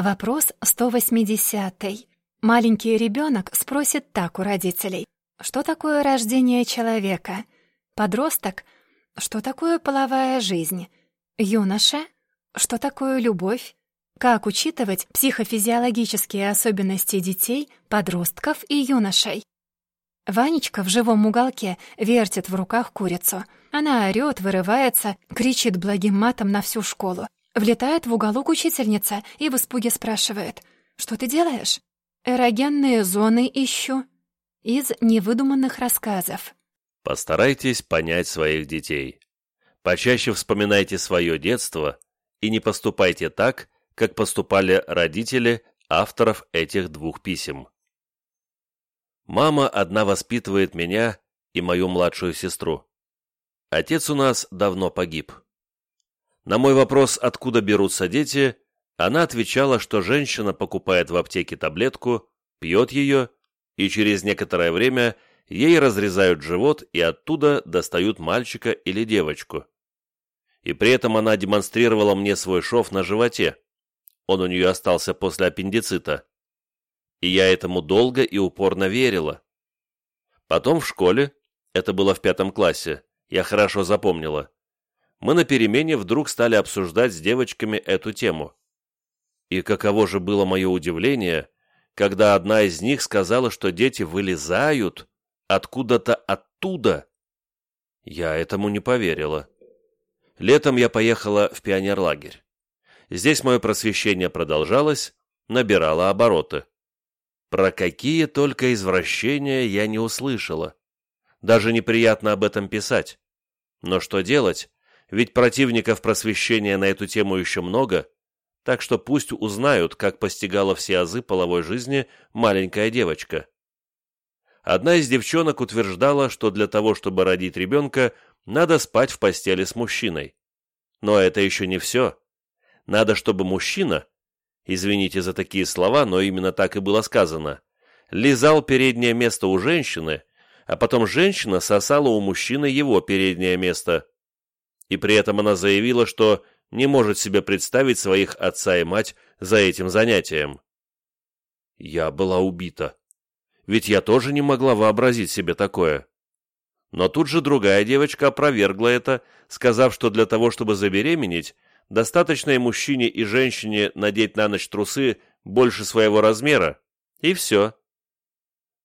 Вопрос 180. Маленький ребенок спросит так у родителей. Что такое рождение человека? Подросток? Что такое половая жизнь? Юноша? Что такое любовь? Как учитывать психофизиологические особенности детей, подростков и юношей? Ванечка в живом уголке вертит в руках курицу. Она орёт, вырывается, кричит благим матом на всю школу. Влетает в уголок учительница и в испуге спрашивает. «Что ты делаешь?» «Эрогенные зоны ищу». Из невыдуманных рассказов. Постарайтесь понять своих детей. Почаще вспоминайте свое детство и не поступайте так, как поступали родители авторов этих двух писем. Мама одна воспитывает меня и мою младшую сестру. Отец у нас давно погиб. На мой вопрос, откуда берутся дети, она отвечала, что женщина покупает в аптеке таблетку, пьет ее, и через некоторое время ей разрезают живот и оттуда достают мальчика или девочку. И при этом она демонстрировала мне свой шов на животе. Он у нее остался после аппендицита. И я этому долго и упорно верила. Потом в школе, это было в пятом классе, я хорошо запомнила, мы на перемене вдруг стали обсуждать с девочками эту тему. И каково же было мое удивление, когда одна из них сказала, что дети вылезают откуда-то оттуда. Я этому не поверила. Летом я поехала в пионерлагерь. Здесь мое просвещение продолжалось, набирало обороты. Про какие только извращения я не услышала. Даже неприятно об этом писать. Но что делать, ведь противников просвещения на эту тему еще много, так что пусть узнают, как постигала все азы половой жизни маленькая девочка. Одна из девчонок утверждала, что для того, чтобы родить ребенка, надо спать в постели с мужчиной. Но это еще не все. Надо, чтобы мужчина, извините за такие слова, но именно так и было сказано, лизал переднее место у женщины, а потом женщина сосала у мужчины его переднее место и при этом она заявила, что не может себе представить своих отца и мать за этим занятием. Я была убита. Ведь я тоже не могла вообразить себе такое. Но тут же другая девочка опровергла это, сказав, что для того, чтобы забеременеть, достаточно и мужчине, и женщине надеть на ночь трусы больше своего размера, и все.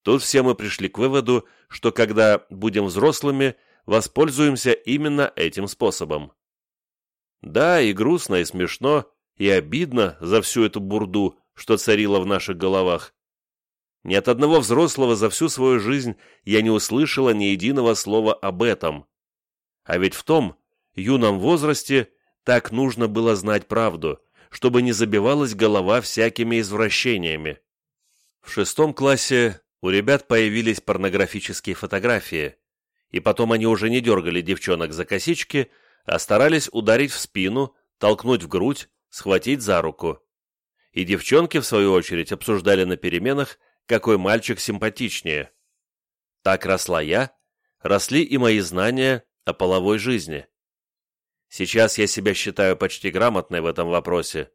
Тут все мы пришли к выводу, что когда будем взрослыми, воспользуемся именно этим способом. Да, и грустно, и смешно, и обидно за всю эту бурду, что царила в наших головах. Ни от одного взрослого за всю свою жизнь я не услышала ни единого слова об этом. А ведь в том юном возрасте так нужно было знать правду, чтобы не забивалась голова всякими извращениями. В шестом классе у ребят появились порнографические фотографии, и потом они уже не дергали девчонок за косички, а старались ударить в спину, толкнуть в грудь, схватить за руку. И девчонки, в свою очередь, обсуждали на переменах, какой мальчик симпатичнее. Так росла я, росли и мои знания о половой жизни. Сейчас я себя считаю почти грамотной в этом вопросе.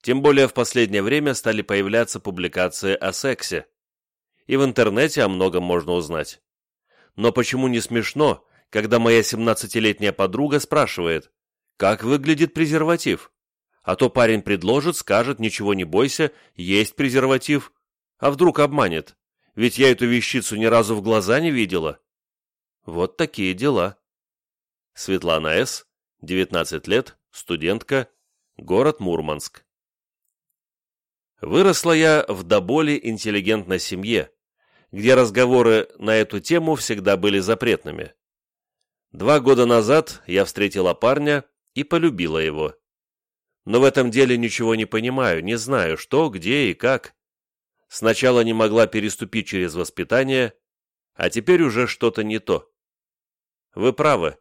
Тем более в последнее время стали появляться публикации о сексе. И в интернете о многом можно узнать. Но почему не смешно, когда моя семнадцатилетняя подруга спрашивает, как выглядит презерватив? А то парень предложит, скажет, ничего не бойся, есть презерватив. А вдруг обманет? Ведь я эту вещицу ни разу в глаза не видела. Вот такие дела. Светлана С., 19 лет, студентка, город Мурманск. Выросла я в до боли интеллигентной семье, где разговоры на эту тему всегда были запретными. Два года назад я встретила парня и полюбила его. Но в этом деле ничего не понимаю, не знаю, что, где и как. Сначала не могла переступить через воспитание, а теперь уже что-то не то. Вы правы.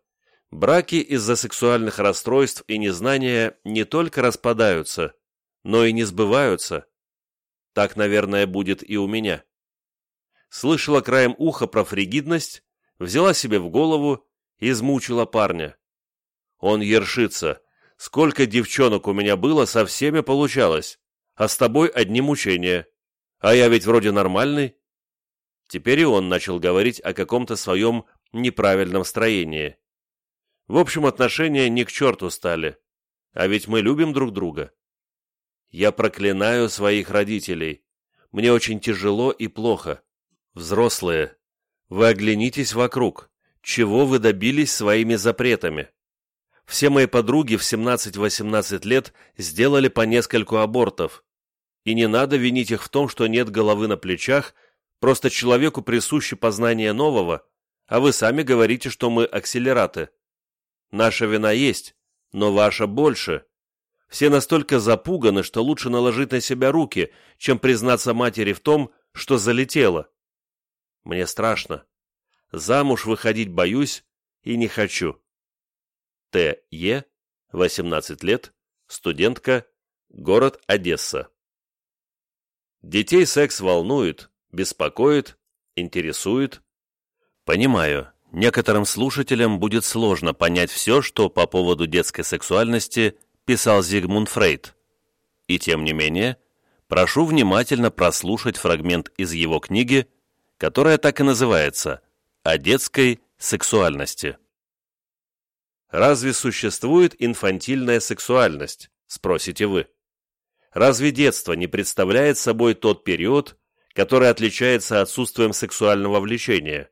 Браки из-за сексуальных расстройств и незнания не только распадаются, но и не сбываются. Так, наверное, будет и у меня слышала краем уха про фригидность, взяла себе в голову и измучила парня. Он ершится. Сколько девчонок у меня было, со всеми получалось. а с тобой одни мучения. А я ведь вроде нормальный». Теперь и он начал говорить о каком-то своем неправильном строении. В общем, отношения не к черту стали. А ведь мы любим друг друга. Я проклинаю своих родителей. Мне очень тяжело и плохо. Взрослые, вы оглянитесь вокруг. Чего вы добились своими запретами? Все мои подруги в 17-18 лет сделали по нескольку абортов. И не надо винить их в том, что нет головы на плечах, просто человеку присуще познание нового, а вы сами говорите, что мы акселераты. Наша вина есть, но ваша больше. Все настолько запуганы, что лучше наложить на себя руки, чем признаться матери в том, что залетело. Мне страшно. Замуж выходить боюсь и не хочу. Т. Е. 18 лет, студентка, город Одесса. Детей секс волнует, беспокоит, интересует. Понимаю, некоторым слушателям будет сложно понять все, что по поводу детской сексуальности писал Зигмунд Фрейд. И тем не менее, прошу внимательно прослушать фрагмент из его книги, которая так и называется «О детской сексуальности». Разве существует инфантильная сексуальность, спросите вы? Разве детство не представляет собой тот период, который отличается отсутствием сексуального влечения?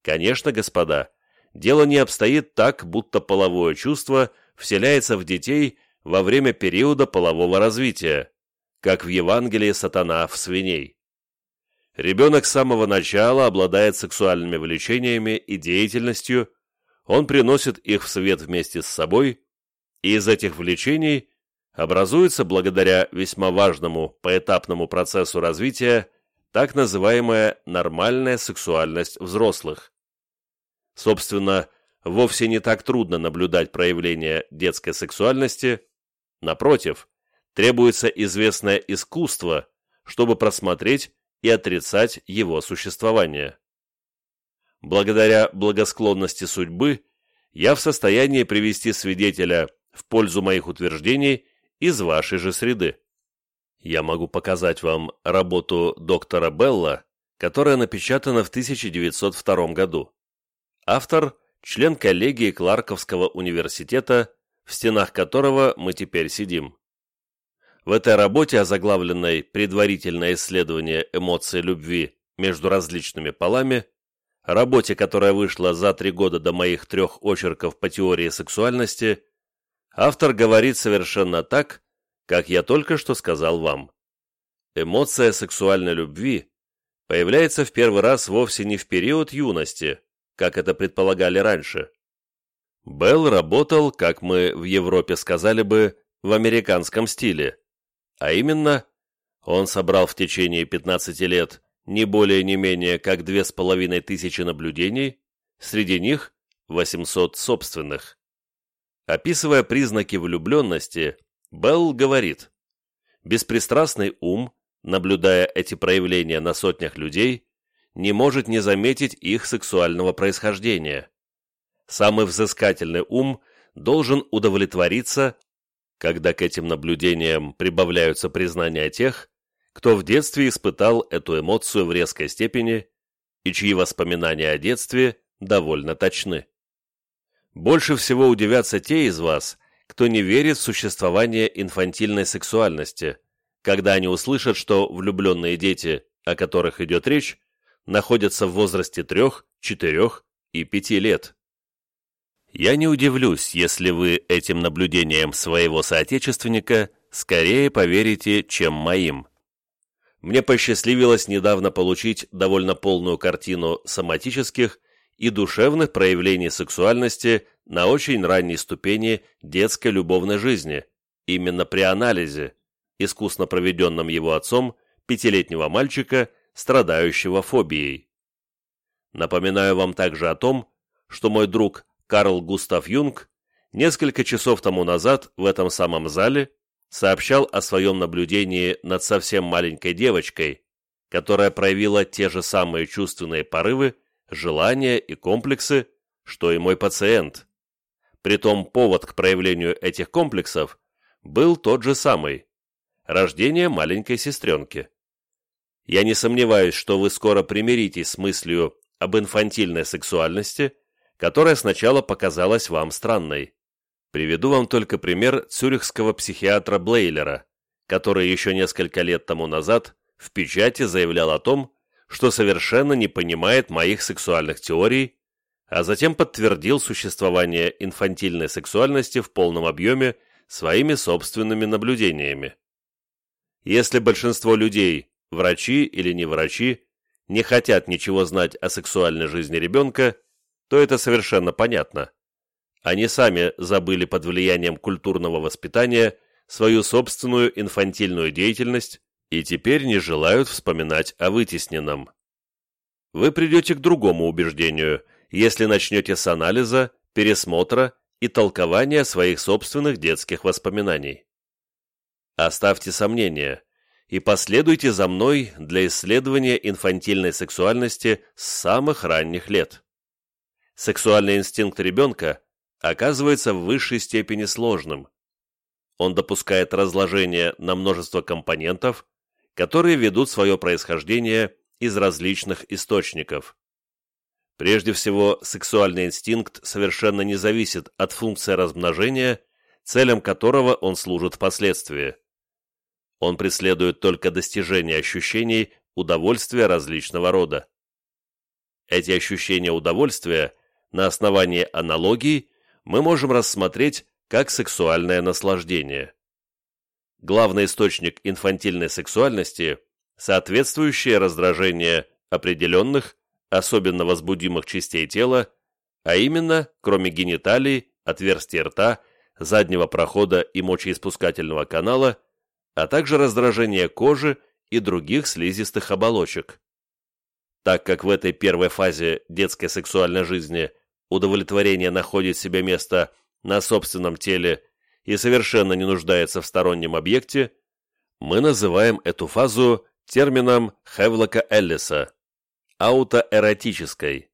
Конечно, господа, дело не обстоит так, будто половое чувство вселяется в детей во время периода полового развития, как в Евангелии сатана в свиней. Ребенок с самого начала обладает сексуальными влечениями и деятельностью, он приносит их в свет вместе с собой, и из этих влечений образуется благодаря весьма важному поэтапному процессу развития так называемая нормальная сексуальность взрослых. Собственно, вовсе не так трудно наблюдать проявление детской сексуальности, напротив, требуется известное искусство, чтобы просмотреть и отрицать его существование. Благодаря благосклонности судьбы я в состоянии привести свидетеля в пользу моих утверждений из вашей же среды. Я могу показать вам работу доктора Белла, которая напечатана в 1902 году. Автор – член коллегии Кларковского университета, в стенах которого мы теперь сидим. В этой работе, озаглавленной «Предварительное исследование эмоций любви между различными полами», работе, которая вышла за три года до моих трех очерков по теории сексуальности, автор говорит совершенно так, как я только что сказал вам. Эмоция сексуальной любви появляется в первый раз вовсе не в период юности, как это предполагали раньше. Белл работал, как мы в Европе сказали бы, в американском стиле, а именно, он собрал в течение 15 лет не более не менее как две с половиной тысячи наблюдений, среди них 800 собственных. Описывая признаки влюбленности, Белл говорит, «Беспристрастный ум, наблюдая эти проявления на сотнях людей, не может не заметить их сексуального происхождения. Самый взыскательный ум должен удовлетвориться, когда к этим наблюдениям прибавляются признания тех, кто в детстве испытал эту эмоцию в резкой степени и чьи воспоминания о детстве довольно точны. Больше всего удивятся те из вас, кто не верит в существование инфантильной сексуальности, когда они услышат, что влюбленные дети, о которых идет речь, находятся в возрасте трех, четырех и пяти лет. Я не удивлюсь, если вы этим наблюдением своего соотечественника скорее поверите, чем моим мне посчастливилось недавно получить довольно полную картину соматических и душевных проявлений сексуальности на очень ранней ступени детской любовной жизни, именно при анализе, искусно проведенном его отцом, пятилетнего мальчика, страдающего фобией. Напоминаю вам также о том, что мой друг Карл Густав Юнг несколько часов тому назад в этом самом зале сообщал о своем наблюдении над совсем маленькой девочкой, которая проявила те же самые чувственные порывы, желания и комплексы, что и мой пациент. Притом повод к проявлению этих комплексов был тот же самый. – рождение маленькой сестренки. Я не сомневаюсь, что вы скоро примиритесь с мыслью об инфантильной сексуальности, которая сначала показалась вам странной. Приведу вам только пример цюрихского психиатра Блейлера, который еще несколько лет тому назад в печати заявлял о том, что совершенно не понимает моих сексуальных теорий, а затем подтвердил существование инфантильной сексуальности в полном объеме своими собственными наблюдениями. Если большинство людей, врачи или не врачи, не хотят ничего знать о сексуальной жизни ребенка, то это совершенно понятно. Они сами забыли под влиянием культурного воспитания свою собственную инфантильную деятельность и теперь не желают вспоминать о вытесненном. Вы придете к другому убеждению, если начнете с анализа, пересмотра и толкования своих собственных детских воспоминаний. Оставьте сомнения и последуйте за мной для исследования инфантильной сексуальности с самых ранних лет. Сексуальный инстинкт ребенка оказывается в высшей степени сложным. Он допускает разложение на множество компонентов, которые ведут свое происхождение из различных источников. Прежде всего, сексуальный инстинкт совершенно не зависит от функции размножения, целям которого он служит впоследствии. Он преследует только достижение ощущений удовольствия различного рода. Эти ощущения удовольствия на основании аналогий мы можем рассмотреть как сексуальное наслаждение главный источник инфантильной сексуальности – соответствующее раздражение определенных, особенно возбудимых частей тела, а именно, кроме гениталий, отверстия рта, заднего прохода и мочеиспускательного канала, а также раздражение кожи и других слизистых оболочек. Так как в этой первой фазе детской сексуальной жизни удовлетворение находит себе место на собственном теле и совершенно не нуждается в стороннем объекте, мы называем эту фазу термином Хевлока Эллиса – аутоэротической.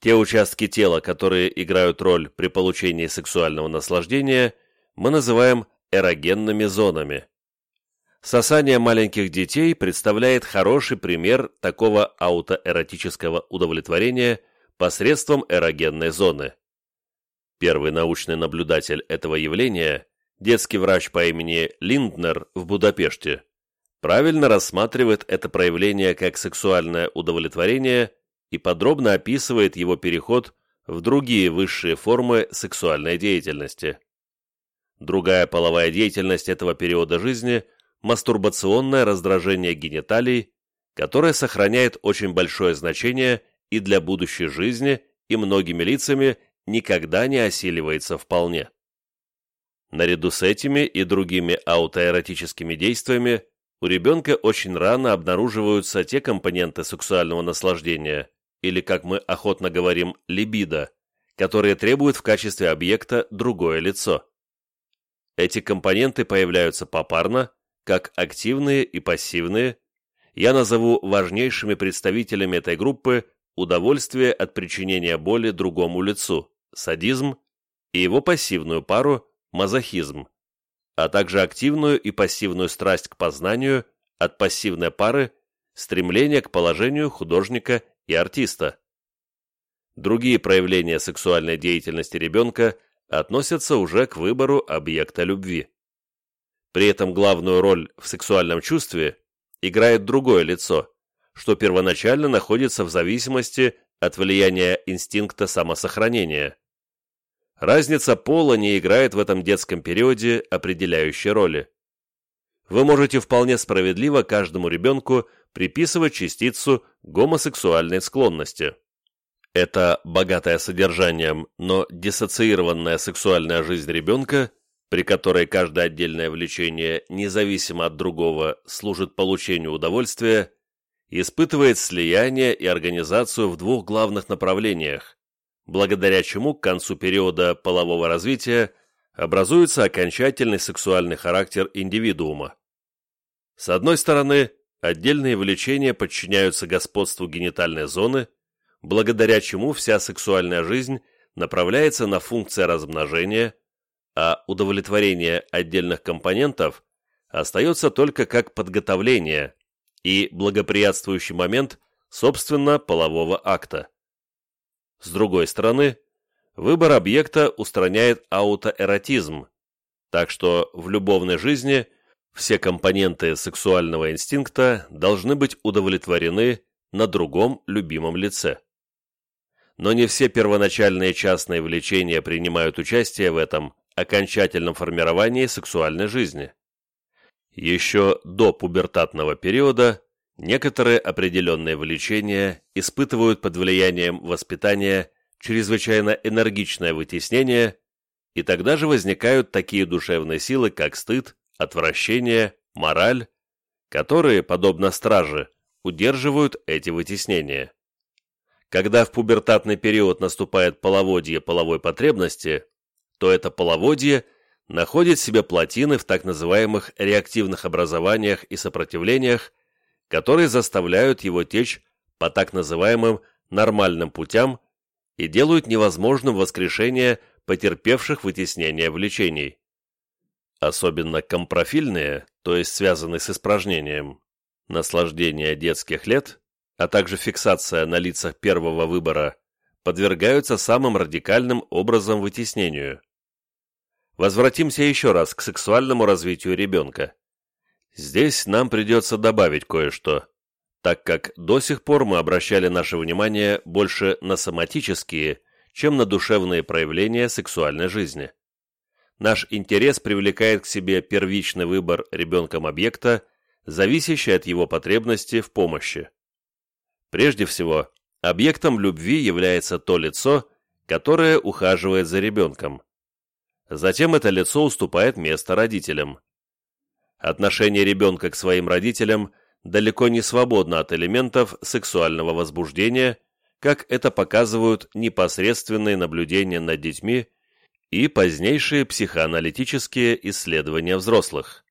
Те участки тела, которые играют роль при получении сексуального наслаждения, мы называем эрогенными зонами. Сосание маленьких детей представляет хороший пример такого аутоэротического удовлетворения посредством эрогенной зоны. Первый научный наблюдатель этого явления, детский врач по имени Линднер в Будапеште, правильно рассматривает это проявление как сексуальное удовлетворение и подробно описывает его переход в другие высшие формы сексуальной деятельности. Другая половая деятельность этого периода жизни – мастурбационное раздражение гениталий, которое сохраняет очень большое значение и для будущей жизни, и многими лицами никогда не осиливается вполне. Наряду с этими и другими аутоэротическими действиями у ребенка очень рано обнаруживаются те компоненты сексуального наслаждения, или, как мы охотно говорим, либидо, которые требуют в качестве объекта другое лицо. Эти компоненты появляются попарно, как активные и пассивные. Я назову важнейшими представителями этой группы удовольствие от причинения боли другому лицу, садизм, и его пассивную пару – мазохизм, а также активную и пассивную страсть к познанию от пассивной пары – стремление к положению художника и артиста. Другие проявления сексуальной деятельности ребенка относятся уже к выбору объекта любви. При этом главную роль в сексуальном чувстве играет другое лицо, что первоначально находится в зависимости от влияния инстинкта самосохранения. Разница пола не играет в этом детском периоде определяющей роли. Вы можете вполне справедливо каждому ребенку приписывать частицу гомосексуальной склонности. Это богатая содержанием, но диссоциированная сексуальная жизнь ребенка, при которой каждое отдельное влечение, независимо от другого, служит получению удовольствия, испытывает слияние и организацию в двух главных направлениях благодаря чему к концу периода полового развития образуется окончательный сексуальный характер индивидуума. С одной стороны, отдельные влечения подчиняются господству генитальной зоны, благодаря чему вся сексуальная жизнь направляется на функции размножения, а удовлетворение отдельных компонентов остается только как подготовление и благоприятствующий момент, собственно, полового акта. С другой стороны, выбор объекта устраняет аутоэротизм, так что в любовной жизни все компоненты сексуального инстинкта должны быть удовлетворены на другом любимом лице. Но не все первоначальные частные влечения принимают участие в этом окончательном формировании сексуальной жизни. Еще до пубертатного периода некоторые определенные влечения испытывают под влиянием воспитания чрезвычайно энергичное вытеснение, и тогда же возникают такие душевные силы, как стыд, отвращение, мораль, которые, подобно страже, удерживают эти вытеснения. Когда в пубертатный период наступает половодье половой потребности, то это половодье находит себе плотины в так называемых реактивных образованиях и сопротивлениях, которые заставляют его течь по так называемым нормальным путям и делают невозможным воскрешение потерпевших вытеснение влечений. Особенно компрофильные, то есть связанные с испражнением, наслаждение детских лет, а также фиксация на лицах первого выбора, подвергаются самым радикальным образом вытеснению. Возвратимся еще раз к сексуальному развитию ребенка. Здесь нам придется добавить кое-что, так как до сих пор мы обращали наше внимание больше на соматические, чем на душевные проявления сексуальной жизни. Наш интерес привлекает к себе первичный выбор ребенком объекта, зависящий от его потребности в помощи. Прежде всего, объектом любви является то лицо, которое ухаживает за ребенком. Затем это лицо уступает место родителям. Отношение ребенка к своим родителям далеко не свободно от элементов сексуального возбуждения, как это показывают непосредственные наблюдения над детьми и позднейшие психоаналитические исследования взрослых.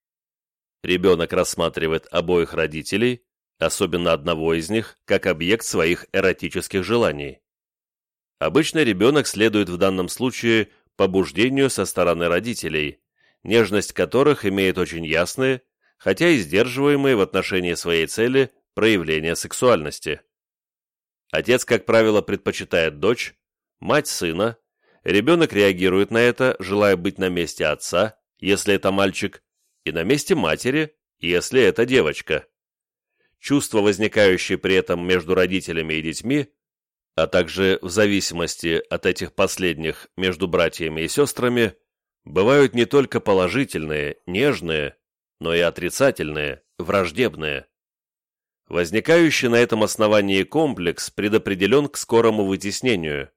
Ребенок рассматривает обоих родителей, особенно одного из них, как объект своих эротических желаний. Обычно ребенок следует в данном случае побуждению со стороны родителей, нежность которых имеет очень ясные, хотя и сдерживаемые в отношении своей цели проявления сексуальности. Отец, как правило, предпочитает дочь, мать сына, ребенок реагирует на это, желая быть на месте отца, если это мальчик, и на месте матери, если это девочка. Чувства, возникающие при этом между родителями и детьми, а также в зависимости от этих последних между братьями и сестрами, бывают не только положительные, нежные, но и отрицательные, враждебные. Возникающий на этом основании комплекс предопределен к скорому вытеснению,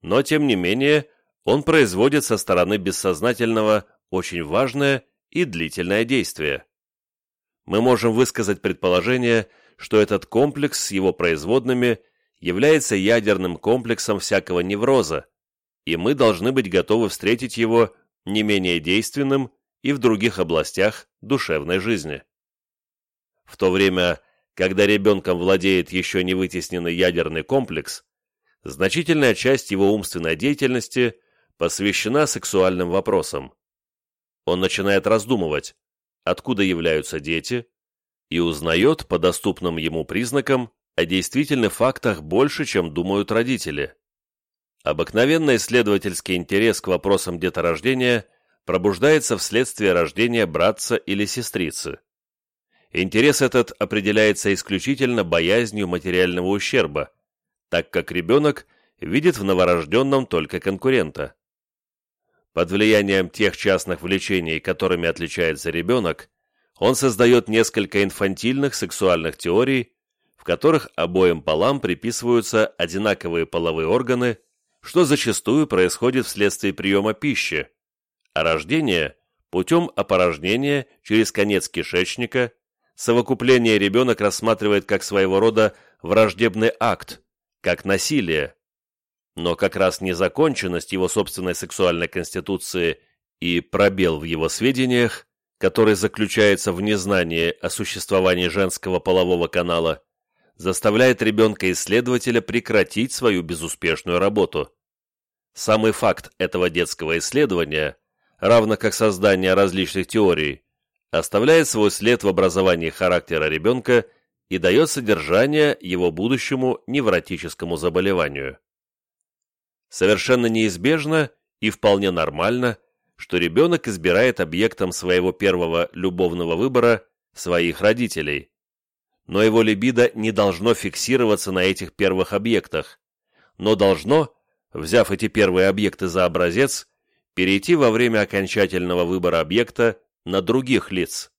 но тем не менее он производит со стороны бессознательного очень важное и длительное действие. Мы можем высказать предположение, что этот комплекс с его производными – является ядерным комплексом всякого невроза, и мы должны быть готовы встретить его не менее действенным и в других областях душевной жизни. В то время, когда ребенком владеет еще не вытесненный ядерный комплекс, значительная часть его умственной деятельности посвящена сексуальным вопросам. Он начинает раздумывать, откуда являются дети, и узнает по доступным ему признакам о действительных фактах больше, чем думают родители. Обыкновенный исследовательский интерес к вопросам деторождения пробуждается вследствие рождения братца или сестрицы. Интерес этот определяется исключительно боязнью материального ущерба, так как ребенок видит в новорожденном только конкурента. Под влиянием тех частных влечений, которыми отличается ребенок, он создает несколько инфантильных сексуальных теорий, в которых обоим полам приписываются одинаковые половые органы, что зачастую происходит вследствие приема пищи, а рождение – путем опорожнения через конец кишечника, совокупление ребенок рассматривает как своего рода враждебный акт, как насилие. Но как раз незаконченность его собственной сексуальной конституции и пробел в его сведениях, который заключается в незнании о существовании женского полового канала, заставляет ребенка-исследователя прекратить свою безуспешную работу. Самый факт этого детского исследования, равно как создание различных теорий, оставляет свой след в образовании характера ребенка и дает содержание его будущему невротическому заболеванию. Совершенно неизбежно и вполне нормально, что ребенок избирает объектом своего первого любовного выбора своих родителей. Но его либидо не должно фиксироваться на этих первых объектах, но должно, взяв эти первые объекты за образец, перейти во время окончательного выбора объекта на других лиц.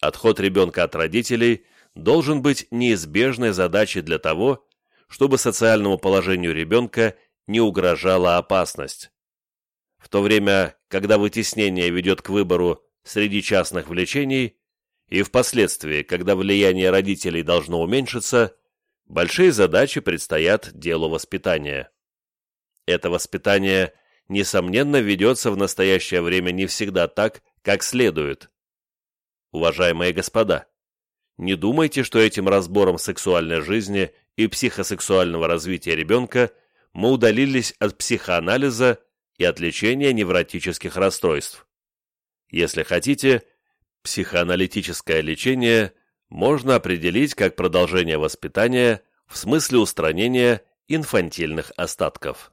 Отход ребенка от родителей должен быть неизбежной задачей для того, чтобы социальному положению ребенка не угрожала опасность. В то время, когда вытеснение ведет к выбору среди частных влечений, и впоследствии, когда влияние родителей должно уменьшиться, большие задачи предстоят делу воспитания. Это воспитание, несомненно, ведется в настоящее время не всегда так, как следует. Уважаемые господа, не думайте, что этим разбором сексуальной жизни и психосексуального развития ребенка мы удалились от психоанализа и от лечения невротических расстройств. Если хотите, психоаналитическое лечение можно определить как продолжение воспитания в смысле устранения инфантильных остатков.